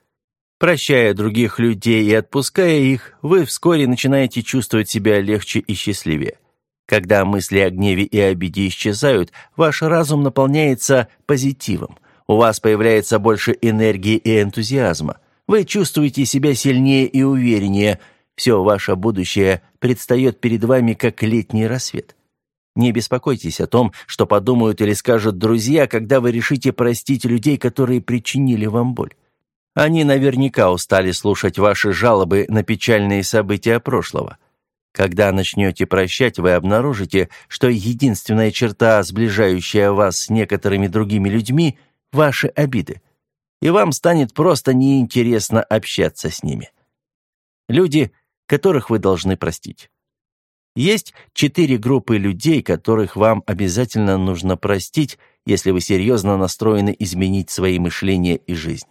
Прощая других людей и отпуская их, вы вскоре начинаете чувствовать себя легче и счастливее. Когда мысли о гневе и обиде исчезают, ваш разум наполняется позитивом. У вас появляется больше энергии и энтузиазма. Вы чувствуете себя сильнее и увереннее. Все ваше будущее предстает перед вами как летний рассвет. Не беспокойтесь о том, что подумают или скажут друзья, когда вы решите простить людей, которые причинили вам боль. Они наверняка устали слушать ваши жалобы на печальные события прошлого. Когда начнете прощать, вы обнаружите, что единственная черта, сближающая вас с некоторыми другими людьми – ваши обиды. И вам станет просто неинтересно общаться с ними. Люди, которых вы должны простить. Есть четыре группы людей, которых вам обязательно нужно простить, если вы серьезно настроены изменить свои мышления и жизнь.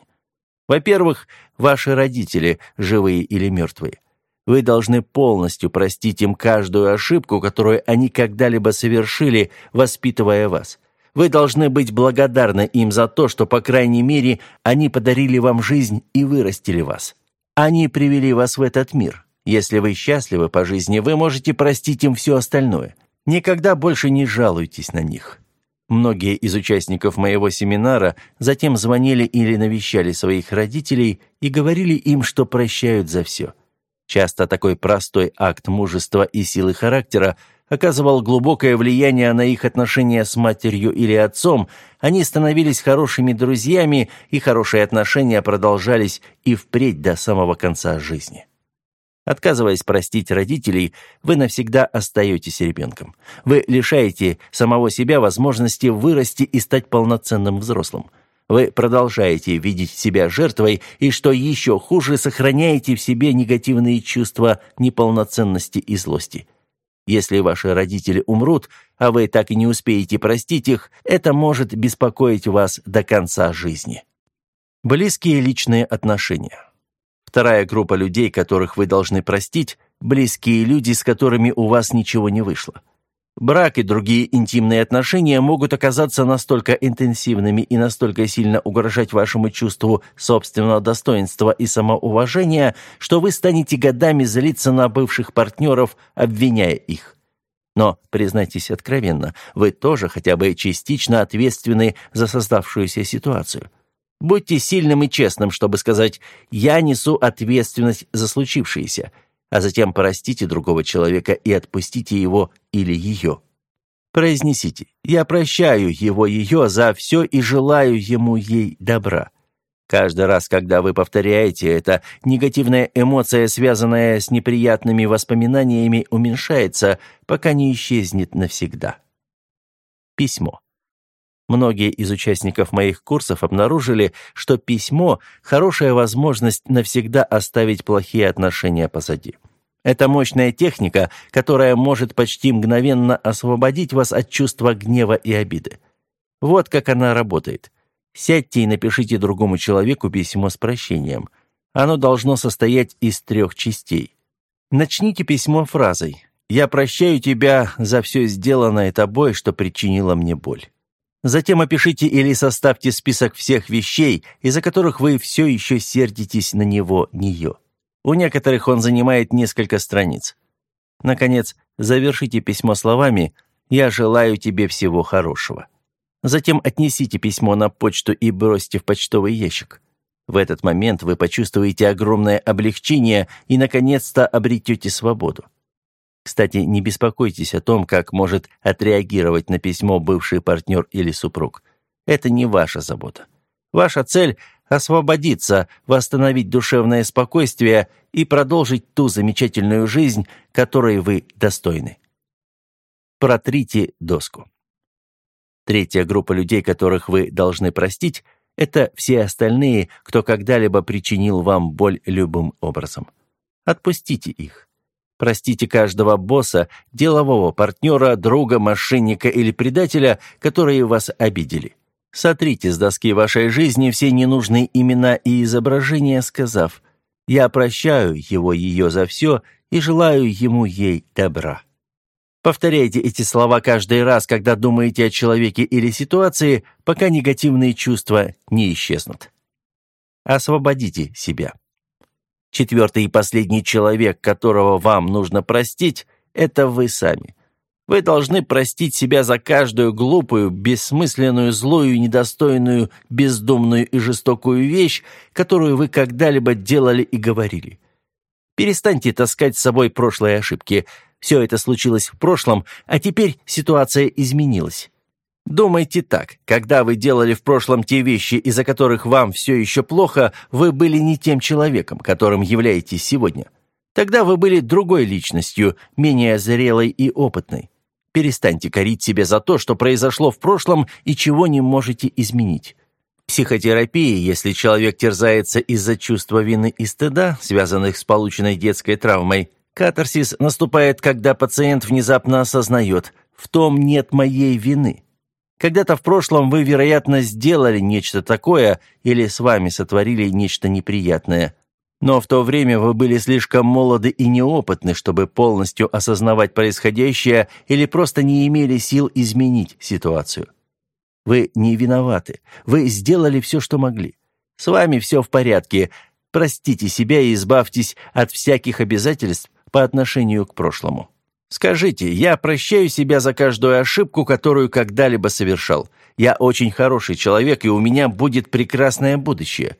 Во-первых, ваши родители, живые или мертвые. Вы должны полностью простить им каждую ошибку, которую они когда-либо совершили, воспитывая вас. Вы должны быть благодарны им за то, что, по крайней мере, они подарили вам жизнь и вырастили вас. Они привели вас в этот мир. Если вы счастливы по жизни, вы можете простить им все остальное. Никогда больше не жалуйтесь на них. Многие из участников моего семинара затем звонили или навещали своих родителей и говорили им, что прощают за все. Часто такой простой акт мужества и силы характера оказывал глубокое влияние на их отношения с матерью или отцом, они становились хорошими друзьями, и хорошие отношения продолжались и впредь до самого конца жизни. Отказываясь простить родителей, вы навсегда остаетесь ребенком. Вы лишаете самого себя возможности вырасти и стать полноценным взрослым. Вы продолжаете видеть себя жертвой и, что еще хуже, сохраняете в себе негативные чувства неполноценности и злости. Если ваши родители умрут, а вы так и не успеете простить их, это может беспокоить вас до конца жизни. Близкие личные отношения. Вторая группа людей, которых вы должны простить, близкие люди, с которыми у вас ничего не вышло. Брак и другие интимные отношения могут оказаться настолько интенсивными и настолько сильно угрожать вашему чувству собственного достоинства и самоуважения, что вы станете годами злиться на бывших партнеров, обвиняя их. Но, признайтесь откровенно, вы тоже хотя бы частично ответственны за создавшуюся ситуацию. Будьте сильным и честным, чтобы сказать «я несу ответственность за случившееся», а затем простите другого человека и отпустите его или ее. Произнесите «я прощаю его ее за все и желаю ему ей добра». Каждый раз, когда вы повторяете это, негативная эмоция, связанная с неприятными воспоминаниями, уменьшается, пока не исчезнет навсегда. Письмо. Многие из участников моих курсов обнаружили, что письмо – хорошая возможность навсегда оставить плохие отношения позади. Это мощная техника, которая может почти мгновенно освободить вас от чувства гнева и обиды. Вот как она работает. Сядьте и напишите другому человеку письмо с прощением. Оно должно состоять из трех частей. Начните письмо фразой «Я прощаю тебя за все сделанное тобой, что причинило мне боль». Затем опишите или составьте список всех вещей, из-за которых вы все еще сердитесь на него, нее. У некоторых он занимает несколько страниц. Наконец, завершите письмо словами «Я желаю тебе всего хорошего». Затем отнесите письмо на почту и бросьте в почтовый ящик. В этот момент вы почувствуете огромное облегчение и, наконец-то, обретете свободу. Кстати, не беспокойтесь о том, как может отреагировать на письмо бывший партнер или супруг. Это не ваша забота. Ваша цель – освободиться, восстановить душевное спокойствие и продолжить ту замечательную жизнь, которой вы достойны. Протрите доску. Третья группа людей, которых вы должны простить – это все остальные, кто когда-либо причинил вам боль любым образом. Отпустите их. Простите каждого босса, делового партнера, друга, мошенника или предателя, которые вас обидели. Сотрите с доски вашей жизни все ненужные имена и изображения, сказав «Я прощаю его ее за все и желаю ему ей добра». Повторяйте эти слова каждый раз, когда думаете о человеке или ситуации, пока негативные чувства не исчезнут. Освободите себя. Четвертый и последний человек, которого вам нужно простить, это вы сами. Вы должны простить себя за каждую глупую, бессмысленную, злую, недостойную, бездумную и жестокую вещь, которую вы когда-либо делали и говорили. Перестаньте таскать с собой прошлые ошибки – все это случилось в прошлом, а теперь ситуация изменилась. Думайте так, когда вы делали в прошлом те вещи, из-за которых вам все еще плохо, вы были не тем человеком, которым являетесь сегодня. Тогда вы были другой личностью, менее зрелой и опытной. Перестаньте корить себя за то, что произошло в прошлом и чего не можете изменить. Психотерапия, если человек терзается из-за чувства вины и стыда, связанных с полученной детской травмой, Катарсис наступает, когда пациент внезапно осознает «в том нет моей вины». Когда-то в прошлом вы, вероятно, сделали нечто такое или с вами сотворили нечто неприятное. Но в то время вы были слишком молоды и неопытны, чтобы полностью осознавать происходящее или просто не имели сил изменить ситуацию. Вы не виноваты. Вы сделали все, что могли. С вами все в порядке. Простите себя и избавьтесь от всяких обязательств, по отношению к прошлому. Скажите, я прощаю себя за каждую ошибку, которую когда-либо совершал. Я очень хороший человек, и у меня будет прекрасное будущее.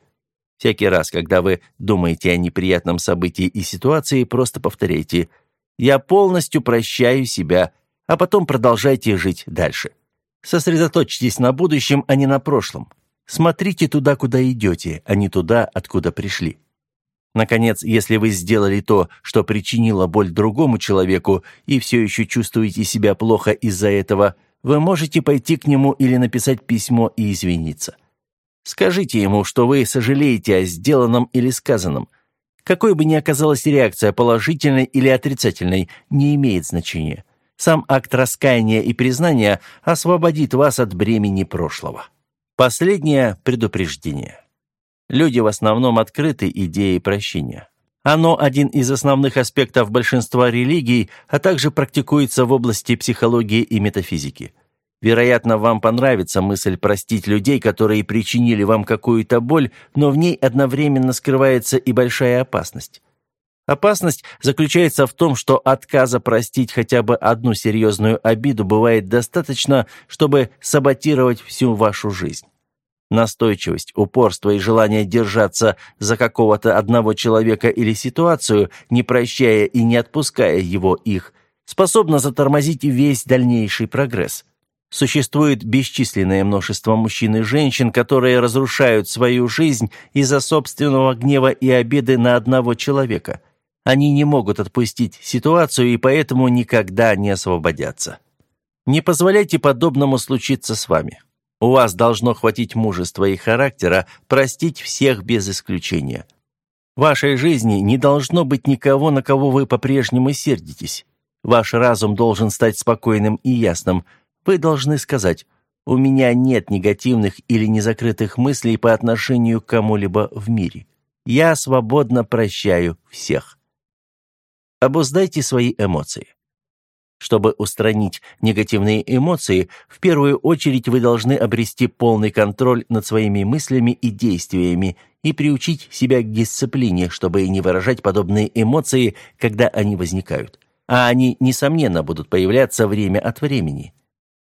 Всякий раз, когда вы думаете о неприятном событии и ситуации, просто повторяйте «Я полностью прощаю себя», а потом продолжайте жить дальше. Сосредоточьтесь на будущем, а не на прошлом. Смотрите туда, куда идете, а не туда, откуда пришли. Наконец, если вы сделали то, что причинило боль другому человеку, и все еще чувствуете себя плохо из-за этого, вы можете пойти к нему или написать письмо и извиниться. Скажите ему, что вы сожалеете о сделанном или сказанном. Какой бы ни оказалась реакция, положительной или отрицательной, не имеет значения. Сам акт раскаяния и признания освободит вас от бремени прошлого. Последнее предупреждение. Люди в основном открыты идеей прощения. Оно один из основных аспектов большинства религий, а также практикуется в области психологии и метафизики. Вероятно, вам понравится мысль простить людей, которые причинили вам какую-то боль, но в ней одновременно скрывается и большая опасность. Опасность заключается в том, что отказа простить хотя бы одну серьезную обиду бывает достаточно, чтобы саботировать всю вашу жизнь. Настойчивость, упорство и желание держаться за какого-то одного человека или ситуацию, не прощая и не отпуская его их, способно затормозить весь дальнейший прогресс. Существует бесчисленное множество мужчин и женщин, которые разрушают свою жизнь из-за собственного гнева и обиды на одного человека. Они не могут отпустить ситуацию и поэтому никогда не освободятся. Не позволяйте подобному случиться с вами. У вас должно хватить мужества и характера простить всех без исключения. В вашей жизни не должно быть никого, на кого вы по-прежнему сердитесь. Ваш разум должен стать спокойным и ясным. Вы должны сказать «У меня нет негативных или незакрытых мыслей по отношению к кому-либо в мире. Я свободно прощаю всех». Обуздайте свои эмоции. Чтобы устранить негативные эмоции, в первую очередь вы должны обрести полный контроль над своими мыслями и действиями и приучить себя к дисциплине, чтобы не выражать подобные эмоции, когда они возникают. А они, несомненно, будут появляться время от времени.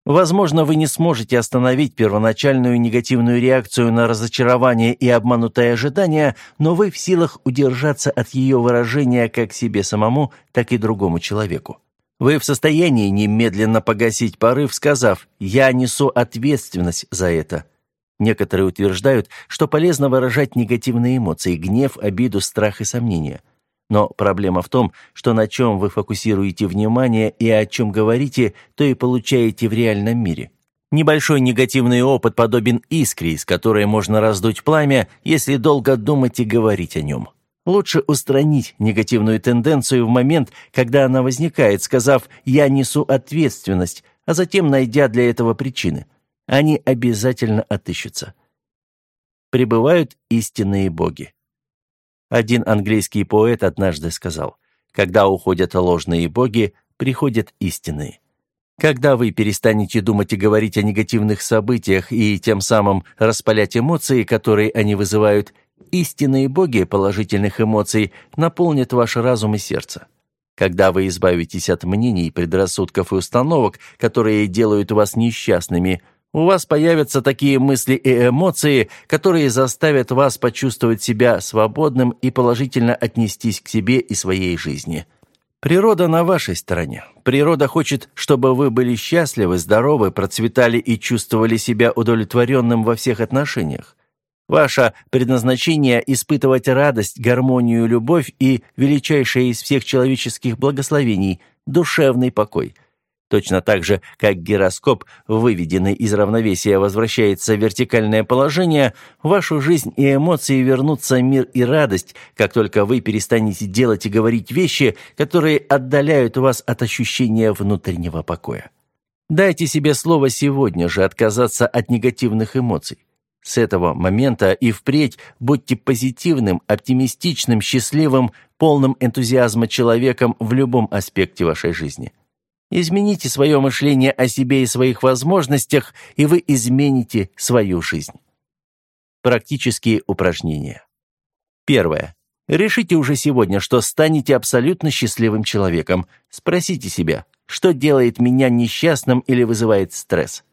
Возможно, вы не сможете остановить первоначальную негативную реакцию на разочарование и обманутое ожидание, но вы в силах удержаться от ее выражения как себе самому, так и другому человеку. Вы в состоянии немедленно погасить порыв, сказав «я несу ответственность за это». Некоторые утверждают, что полезно выражать негативные эмоции – гнев, обиду, страх и сомнения – но проблема в том, что на чем вы фокусируете внимание и о чем говорите, то и получаете в реальном мире. Небольшой негативный опыт подобен искре, из которой можно раздуть пламя, если долго думать и говорить о нем. Лучше устранить негативную тенденцию в момент, когда она возникает, сказав «я несу ответственность», а затем найдя для этого причины. Они обязательно отыщутся. Прибывают истинные боги. Один английский поэт однажды сказал, «Когда уходят ложные боги, приходят истинные». Когда вы перестанете думать и говорить о негативных событиях и тем самым распалять эмоции, которые они вызывают, истинные боги положительных эмоций наполнят ваш разум и сердце. Когда вы избавитесь от мнений, предрассудков и установок, которые делают вас несчастными, у вас появятся такие мысли и эмоции, которые заставят вас почувствовать себя свободным и положительно отнестись к себе и своей жизни. Природа на вашей стороне. Природа хочет, чтобы вы были счастливы, здоровы, процветали и чувствовали себя удовлетворенным во всех отношениях. Ваше предназначение – испытывать радость, гармонию, любовь и величайшее из всех человеческих благословений – душевный покой – Точно так же, как гироскоп, выведенный из равновесия, возвращается в вертикальное положение, в вашу жизнь и эмоции вернутся мир и радость, как только вы перестанете делать и говорить вещи, которые отдаляют вас от ощущения внутреннего покоя. Дайте себе слово сегодня же отказаться от негативных эмоций. С этого момента и впредь будьте позитивным, оптимистичным, счастливым, полным энтузиазма человеком в любом аспекте вашей жизни. Измените свое мышление о себе и своих возможностях, и вы измените свою жизнь. Практические упражнения. Первое. Решите уже сегодня, что станете абсолютно счастливым человеком. Спросите себя, что делает меня несчастным или вызывает стресс.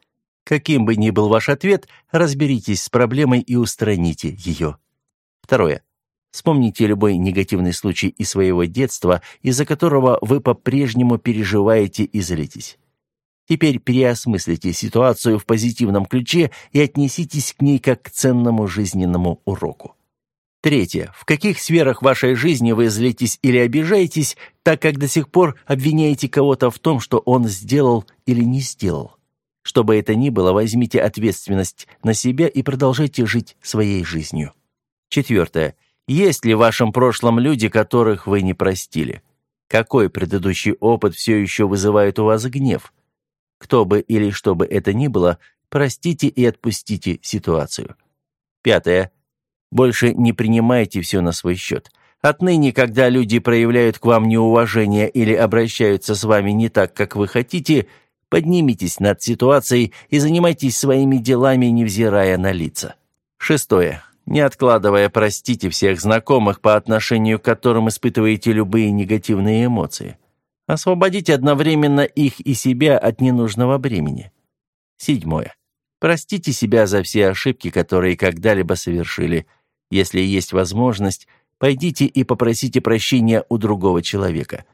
Каким бы ни был ваш ответ, разберитесь с проблемой и устраните ее. Второе. Вспомните любой негативный случай из своего детства, из-за которого вы по-прежнему переживаете и злитесь. Теперь переосмыслите ситуацию в позитивном ключе и отнеситесь к ней как к ценному жизненному уроку. Третье. В каких сферах вашей жизни вы злитесь или обижаетесь, так как до сих пор обвиняете кого-то в том, что он сделал или не сделал? Что бы это ни было, возьмите ответственность на себя и продолжайте жить своей жизнью. Четвертое. Есть ли в вашем прошлом люди, которых вы не простили? Какой предыдущий опыт все еще вызывает у вас гнев? Кто бы или что бы это ни было, простите и отпустите ситуацию. Пятое. Больше не принимайте все на свой счет. Отныне, когда люди проявляют к вам неуважение или обращаются с вами не так, как вы хотите, поднимитесь над ситуацией и занимайтесь своими делами, невзирая на лица. Шестое. Не откладывая, простите всех знакомых, по отношению к которым испытываете любые негативные эмоции. Освободите одновременно их и себя от ненужного бремени. Седьмое. Простите себя за все ошибки, которые когда-либо совершили. Если есть возможность, пойдите и попросите прощения у другого человека.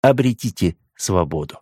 Обретите свободу.